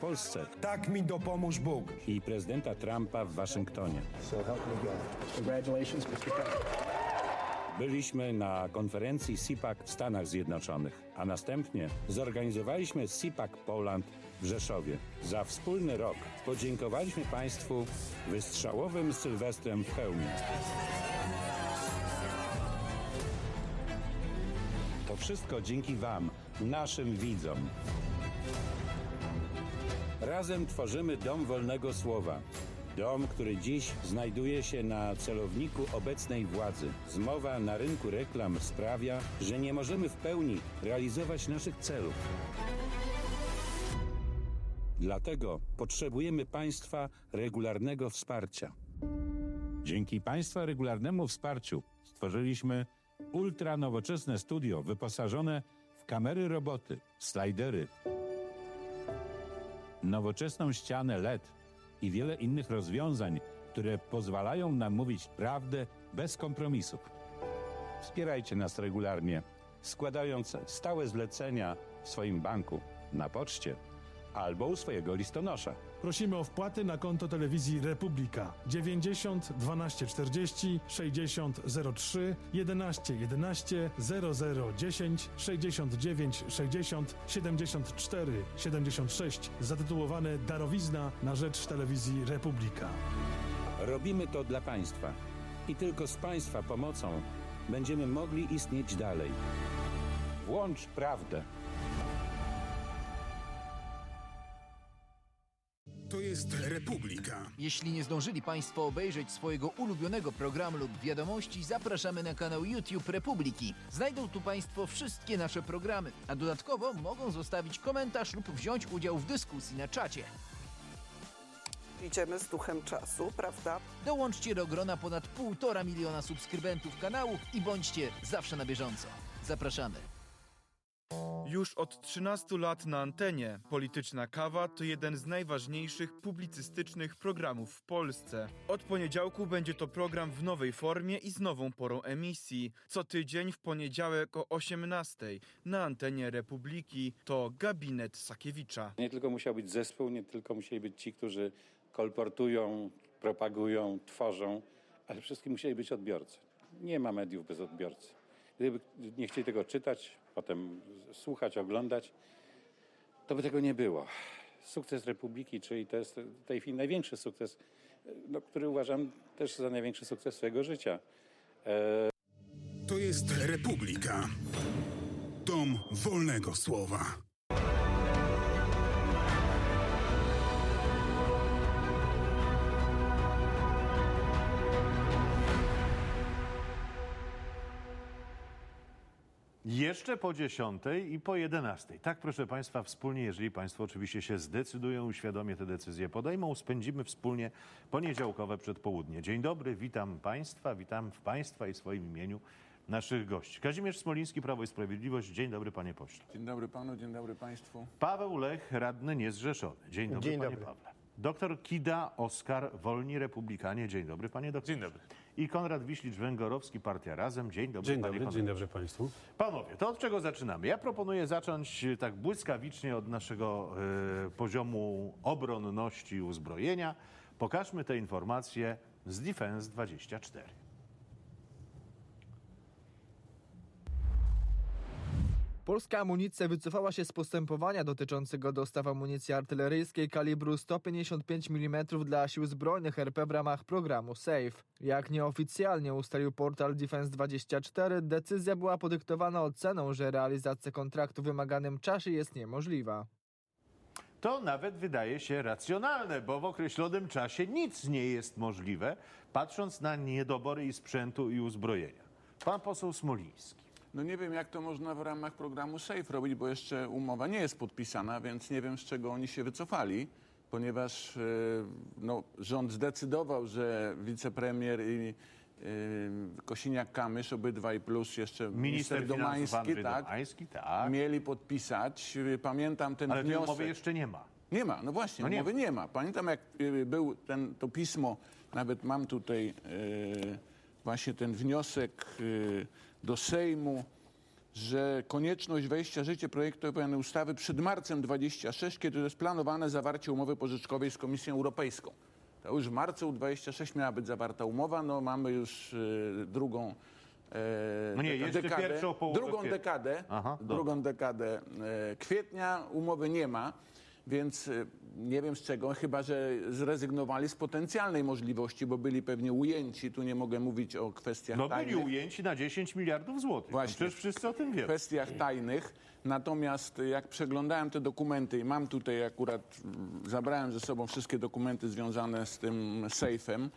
Polsce Tak mi dopomóż Bóg. i prezydenta Trumpa w Waszyngtonie. So help me God. Congratulations, Mr. President. Byliśmy na konferencji CPAC w Stanach Zjednoczonych, a następnie zorganizowaliśmy CPAC Poland w Rzeszowie. Za wspólny rok podziękowaliśmy Państwu wystrzałowym sylwestrem w hełmie. To wszystko dzięki Wam, naszym widzom. Razem tworzymy Dom Wolnego Słowa. Dom, który dziś znajduje się na celowniku obecnej władzy. Zmowa na rynku reklam sprawia, że nie możemy w pełni realizować naszych celów. Dlatego potrzebujemy Państwa regularnego wsparcia. Dzięki Państwa regularnemu wsparciu stworzyliśmy ultra nowoczesne studio wyposażone w kamery roboty, slajdery, nowoczesną ścianę LED i wiele innych rozwiązań, które pozwalają nam mówić prawdę bez kompromisów. Wspierajcie nas regularnie, składając stałe zlecenia w swoim banku, na poczcie albo u swojego listonosza. Prosimy o wpłaty na konto telewizji Republika 90 12 40 60 03 11 11 00 10 69 60 74 76 zatytułowane Darowizna na rzecz telewizji Republika. Robimy to dla Państwa i tylko z Państwa pomocą będziemy mogli istnieć dalej. Włącz prawdę. Jest Republika. Jeśli nie zdążyli Państwo obejrzeć swojego ulubionego programu lub wiadomości, zapraszamy na kanał YouTube Republiki. Znajdą tu Państwo wszystkie nasze programy, a dodatkowo mogą zostawić komentarz lub wziąć udział w dyskusji na czacie. Idziemy z duchem czasu, prawda? Dołączcie do grona ponad 1,5 miliona subskrybentów kanału i bądźcie zawsze na bieżąco. Zapraszamy. Już od 13 lat na antenie Polityczna Kawa to jeden z najważniejszych publicystycznych programów w Polsce. Od poniedziałku będzie to program w nowej formie i z nową porą emisji. Co tydzień w poniedziałek o 18 na antenie Republiki to Gabinet Sakiewicza. Nie tylko musiał być zespół, nie tylko musieli być ci, którzy kolportują, propagują, tworzą, ale wszystkim musieli być odbiorcy. Nie ma mediów bez odbiorcy. Gdyby nie chcieli tego czytać, potem słuchać, oglądać, to by tego nie było. Sukces Republiki, czyli to jest w tej chwili największy sukces, no, który uważam też za największy sukces swojego życia. To jest Republika. Dom wolnego słowa. Jeszcze po 10 i po 11. Tak, proszę Państwa, wspólnie, jeżeli Państwo oczywiście się zdecydują, świadomie te decyzje podejmą, spędzimy wspólnie poniedziałkowe przedpołudnie. Dzień dobry, witam Państwa, witam w Państwa i swoim imieniu naszych gości. Kazimierz Smoliński, Prawo i Sprawiedliwość. Dzień dobry, panie pośle. Dzień dobry panu, dzień dobry państwu. Paweł Lech, radny niezrzeszony. Dzień dobry, Dzień panie dobry. Pawle. Doktor Kida Oskar, Wolni Republikanie. Dzień dobry, panie doktorze. Dzień dobry. I Konrad Wiślicz-Węgorowski, Partia Razem. Dzień dobry, Dzień panie dobry, panowie. dzień dobry Państwu. Panowie, to od czego zaczynamy? Ja proponuję zacząć e, tak błyskawicznie od naszego e, poziomu obronności i uzbrojenia. Pokażmy te informacje z Defense 24. Polska amunicja wycofała się z postępowania dotyczącego dostaw amunicji artyleryjskiej kalibru 155 mm dla sił zbrojnych RP w ramach programu SAFE. Jak nieoficjalnie ustalił portal Defense24, decyzja była podyktowana oceną, że realizacja kontraktu w wymaganym czasie jest niemożliwa. To nawet wydaje się racjonalne, bo w określonym czasie nic nie jest możliwe, patrząc na niedobory i sprzętu i uzbrojenia. Pan poseł Smoliński. No nie wiem, jak to można w ramach programu SAFE robić, bo jeszcze umowa nie jest podpisana, więc nie wiem, z czego oni się wycofali, ponieważ e, no, rząd zdecydował, że wicepremier i e, Kosiniak-Kamysz, obydwaj plus jeszcze Minister minister Domański, tak, Domański, tak. mieli podpisać. Pamiętam ten Ale wniosek. umowy jeszcze nie ma. Nie ma, no właśnie, No nie umowy nie ma. Pamiętam, jak y, był ten, to pismo, nawet mam tutaj y, właśnie ten wniosek y, do Sejmu że konieczność wejścia w życie projektu ustawy przed marcem 26, kiedy to jest planowane zawarcie umowy pożyczkowej z Komisją Europejską. To już w marcu 26 miała być zawarta umowa, no mamy już y, drugą e, No nie, jeszcze dekadę, pierwszą połowę drugą dekadę, Aha, drugą dekadę e, kwietnia, umowy nie ma, więc e, nie wiem z czego, chyba że zrezygnowali z potencjalnej możliwości, bo byli pewnie ujęci, tu nie mogę mówić o kwestiach No byli tajnych ujęci na 10 miliardów złotych. Właśnie. Przecież wszyscy o tym w wiemy. kwestiach tajnych. Natomiast jak przeglądałem te dokumenty i mam tutaj akurat, mm, zabrałem ze sobą wszystkie dokumenty związane z tym sejfem,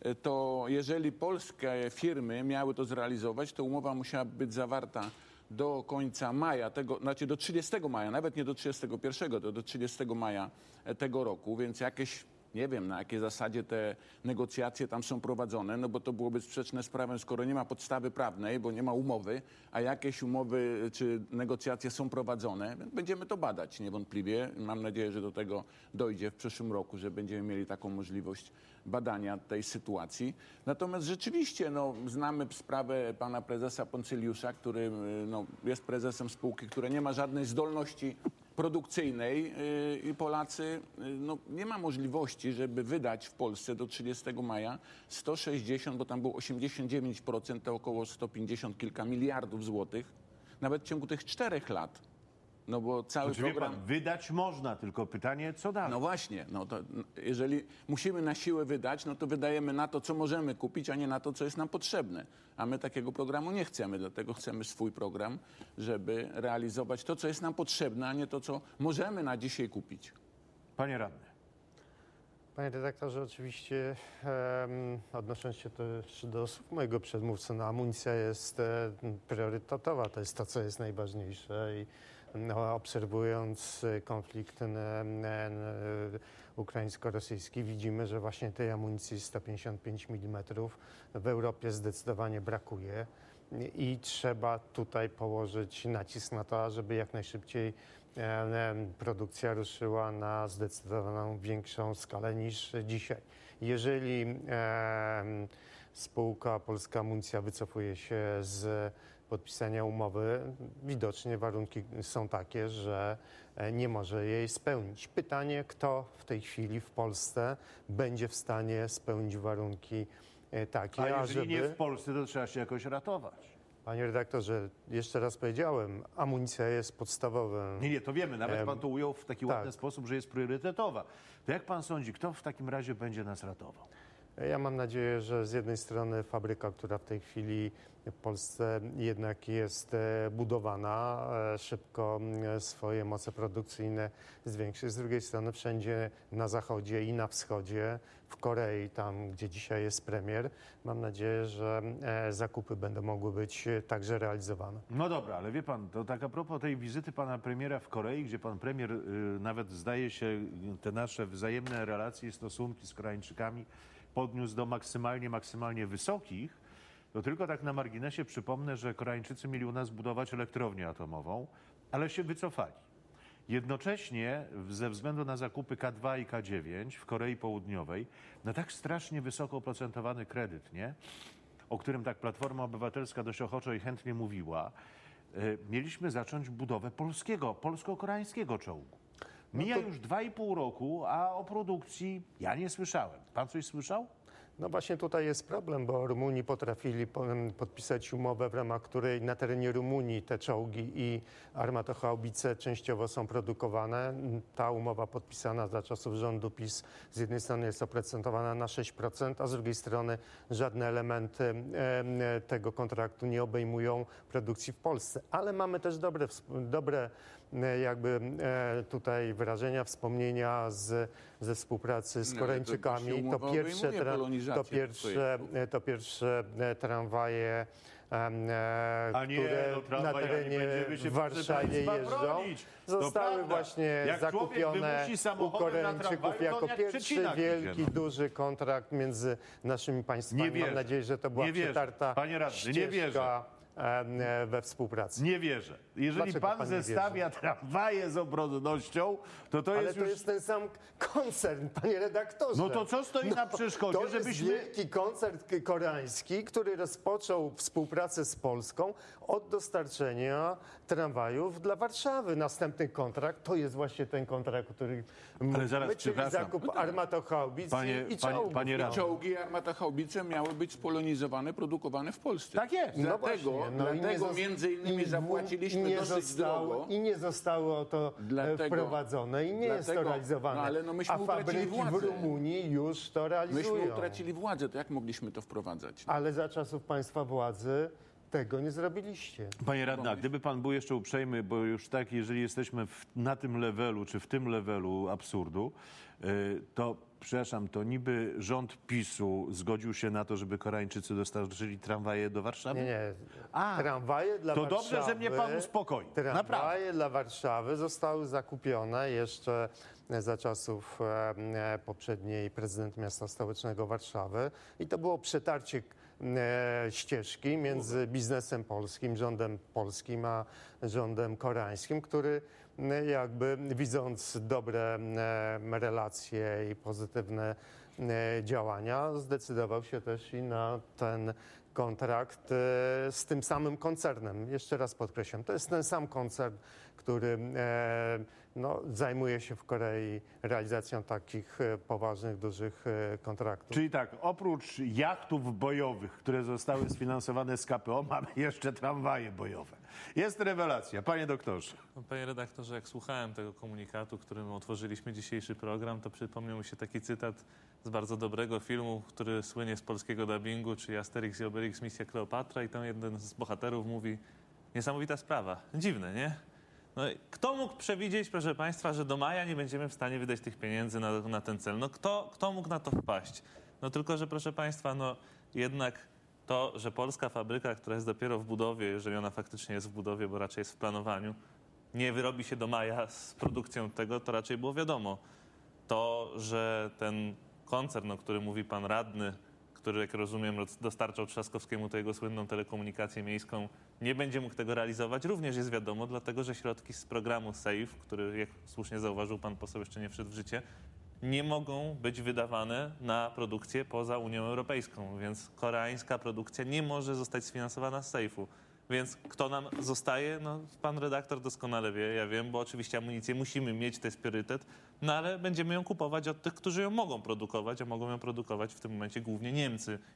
e, to jeżeli polskie firmy miały to zrealizować, to umowa musiała być zawarta do końca maja, tego, znaczy do 30 maja, nawet nie do 31, to do 30 maja e, tego roku, więc jakieś nie wiem, na jakiej zasadzie te negocjacje tam są prowadzone, no bo to byłoby sprzeczne z prawem, skoro nie ma podstawy prawnej, bo nie ma umowy, a jakieś umowy czy negocjacje są prowadzone. Będziemy to badać niewątpliwie. Mam nadzieję, że do tego dojdzie w przyszłym roku, że będziemy mieli taką możliwość badania tej sytuacji. Natomiast rzeczywiście no, znamy sprawę pana prezesa Poncyliusza, który y, no, jest prezesem spółki, która nie ma żadnej zdolności produkcyjnej yy, i Polacy, yy, no, nie ma możliwości, żeby wydać w Polsce do 30 maja 160, bo tam było 89%, to około 150 kilka miliardów złotych, nawet w ciągu tych czterech lat. No bo cały Znaczy, wie program... pan, wydać można, tylko pytanie, co dalej? No właśnie, no to jeżeli musimy na siłę wydać, no to wydajemy na to, co możemy kupić, a nie na to, co jest nam potrzebne. A my takiego programu nie chcemy, dlatego chcemy swój program, żeby realizować to, co jest nam potrzebne, a nie to, co możemy na dzisiaj kupić. Panie radny. Panie redaktorze, oczywiście em, odnosząc się też do słów mojego przedmówcy, no, amunicja jest e, priorytetowa, to jest to, co jest najważniejsze i no, obserwując e, konflikt em, e, ukraińsko-rosyjski widzimy, że właśnie tej amunicji 155 mm w Europie zdecydowanie brakuje i trzeba tutaj położyć nacisk na to, żeby jak najszybciej e, produkcja ruszyła na zdecydowaną większą skalę niż dzisiaj. Jeżeli e, spółka Polska Amunicja wycofuje się z podpisania umowy, widocznie warunki są takie, że e, nie może jej spełnić. Pytanie, kto w tej chwili w Polsce będzie w stanie spełnić warunki e, takie, A jeżeli nie ażeby- w Polsce, to trzeba się jakoś ratować. Panie redaktorze, jeszcze raz powiedziałem, amunicja jest podstawowym. Nie, nie, to wiemy. Nawet pan to ujął w taki tak. ładny sposób, że jest priorytetowa. To jak pan sądzi, kto w takim razie będzie nas ratował? Ja mam nadzieję, że z jednej strony fabryka, która w tej chwili w Polsce jednak jest e, budowana, e, szybko m, swoje moce produkcyjne zwiększy. Z drugiej strony wszędzie na zachodzie i na wschodzie, w Korei, tam gdzie dzisiaj jest premier, mam nadzieję, że e, zakupy będą mogły być e, także realizowane. No dobra, ale wie pan, to tak a propos tej wizyty pana premiera w Korei, gdzie pan premier y, nawet zdaje się y, te nasze wzajemne relacje stosunki z Koreańczykami podniósł do maksymalnie, maksymalnie wysokich, to tylko tak na marginesie przypomnę, że Koreańczycy mieli u nas budować elektrownię atomową, ale się wycofali. Jednocześnie ze względu na zakupy K2 i K9 w Korei Południowej na tak strasznie wysoko oprocentowany kredyt, nie? o którym tak Platforma Obywatelska dość ochoczo i chętnie mówiła, y, mieliśmy zacząć budowę polskiego, polsko-koreańskiego czołgu. Mija już dwa i pół roku, a o produkcji ja nie słyszałem. Pan coś słyszał? No właśnie tutaj jest problem, bo Rumuni potrafili podpisać umowę, w ramach której na terenie Rumunii te czołgi i armatochaubice częściowo są produkowane. Ta umowa podpisana za czasów rządu PiS z jednej strony jest oprocentowana na 6%, a z drugiej strony żadne elementy em, tego kontraktu nie obejmują produkcji w Polsce. Ale mamy też dobre, dobre e, jakby e, tutaj wyrażenia, wspomnienia z, ze współpracy z Nie, ale to To pierwsze, tra- to pierwsze, to pierwsze tramwaje, e, A nie, które no, tramwaj, na nie terenie się, w Warszawie jeżdżą, zostały właśnie Jak zakupione u Koreańczyków jako jak pierwszy wielki, no. duży kontrakt między naszymi państwami. Nie. Mam nadzieję, że to była Nie wierzę. przetarta Panie radny, nie ścieżka wierzę. E, we współpracy. Nie wierzę. Jeżeli Dlaczego pan, pan zestawia tramwaje z obronnością, to to Ale jest to już... jest ten sam koncern, panie redaktorze. No to co stoi na przeszkodzie, to żebyśmy- jest wielki koncern k- koreański, który rozpoczął współpracę z Polską od dostarczenia tramwajów dla Warszawy. Następny kontrakt to jest właśnie ten kontrakt, który Ale zaraz, czyli zakup armatochaubic Panie- i, i panie- czołgów. panie no. radny. Czołgi i armata haubice miały być spolonizowane, produkowane w Polsce. Tak jest. No Dlatego, właśnie, no dlatego między innymi w- zapłaciliśmy dosyć zostało, drogo. I nie zostało to e, Dlatego- wprowadzone i nie jest to dlatego- realizowane. no ale no myśmy A fabryki w władzę. Rumunii już to realizują. Myśmy utracili władzę, to jak mogliśmy to wprowadzać? Ale za czasów państwa władzy tego nie zrobiliście. Panie radna, gdyby pan był jeszcze uprzejmy, bo już tak, jeżeli jesteśmy w, na tym levelu, czy w tym levelu absurdu, y, to przepraszam, to niby rząd PiSu zgodził się na to, żeby Koreańczycy dostarczyli tramwaje do Warszawy? Nie, nie. A, tramwaje dla to Warszawy. dobrze, że mnie pan uspokoi. Naprawdę. Tramwaje dla Warszawy zostały zakupione jeszcze za czasów e, e, poprzedniej prezydent miasta stołecznego Warszawy i to było przetarcie e, ścieżki między biznesem polskim, rządem polskim, a rządem koreańskim, który e, jakby widząc dobre relacje i pozytywne działania, zdecydował się też i na ten kontrakt e, z tym samym koncernem. Jeszcze raz podkreślam, to jest ten sam koncern, który e, no, zajmuje się w Korei realizacją takich e, poważnych, dużych e, kontraktów. Czyli tak, oprócz jachtów bojowych, które zostały sfinansowane z KPO, mamy jeszcze tramwaje bojowe. Jest rewelacja, panie doktorze. No, Panie redaktorze, jak słuchałem tego komunikatu, którym otworzyliśmy dzisiejszy program, to przypomniał mi się taki cytat z bardzo dobrego filmu, który słynie z polskiego dubbingu, czyli Asterix i Obelix Misja Kleopatra i tam jeden z bohaterów mówi niesamowita sprawa. Dziwne, nie? No, kto mógł przewidzieć, proszę Państwa, że do maja nie będziemy w stanie wydać tych pieniędzy na, na ten cel? No kto, kto mógł na to wpaść? No tylko, że proszę Państwa, no jednak to, że polska fabryka, która jest dopiero w budowie, jeżeli ona faktycznie jest w budowie, bo raczej jest w planowaniu, nie wyrobi się do maja z produkcją tego, to raczej było wiadomo. To, że ten koncern, o którym mówi pan radny, który, jak rozumiem, roz- dostarczał Trzaskowskiemu tę jego słynną telekomunikację miejską, nie będzie mógł tego realizować, również jest wiadomo, dlatego że środki z programu SAFE, który, jak słusznie zauważył pan poseł, jeszcze nie wszedł w życie, nie mogą być wydawane na produkcję poza Unią Europejską, więc koreańska produkcja nie może zostać sfinansowana z sejfu. Więc kto nam zostaje? No, pan redaktor doskonale wie, ja wiem, bo oczywiście amunicję musimy mieć, to jest priorytet, no ale będziemy ją kupować od tych, którzy ją mogą produkować, a mogą ją produkować w tym momencie głównie Niemcy.